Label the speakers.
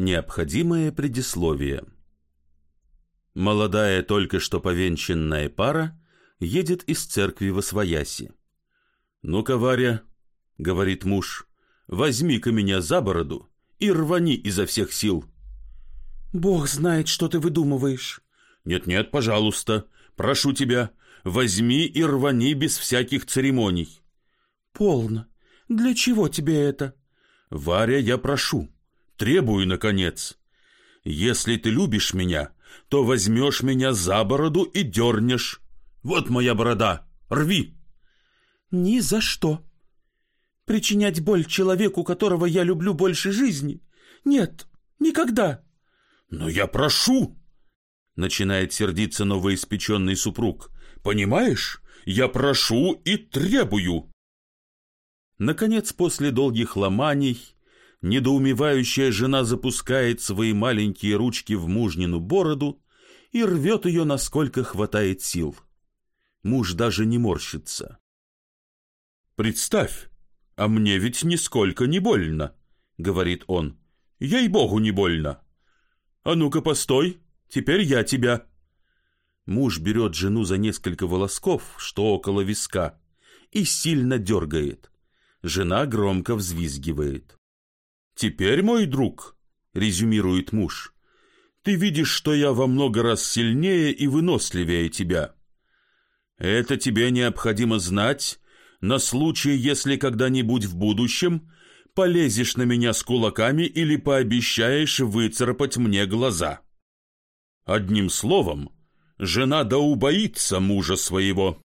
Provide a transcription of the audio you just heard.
Speaker 1: Необходимое предисловие. Молодая, только что повенчанная пара едет из церкви во свояси. «Ну-ка, Варя», — говорит муж, — «возьми-ка меня за бороду и рвани изо всех сил».
Speaker 2: «Бог знает, что ты выдумываешь».
Speaker 1: «Нет-нет, пожалуйста, прошу тебя, возьми и рвани без всяких церемоний».
Speaker 2: «Полно. Для чего тебе это?»
Speaker 1: «Варя, я прошу, Требую, наконец. Если ты любишь меня, то возьмешь меня за бороду и дернешь. Вот моя борода, рви.
Speaker 2: Ни за что. Причинять боль человеку, которого я люблю больше жизни? Нет, никогда.
Speaker 1: Но я прошу. Начинает сердиться новоиспеченный супруг. Понимаешь, я прошу и требую. Наконец, после долгих ломаний, недоумевающая жена запускает свои маленькие ручки в мужнину бороду и рвет ее, насколько хватает сил. Муж даже не морщится. «Представь, а мне ведь нисколько не больно», — говорит он. «Ей-богу, не больно. А ну-ка, постой, теперь я тебя». Муж берет жену за несколько волосков, что около виска, и сильно дергает. Жена громко взвизгивает. «Теперь, мой друг», — резюмирует муж, — «ты видишь, что я во много раз сильнее и выносливее тебя. Это тебе необходимо знать на случай, если когда-нибудь в будущем полезешь на меня с кулаками или пообещаешь выцарапать мне глаза. Одним словом, жена да убоится мужа своего».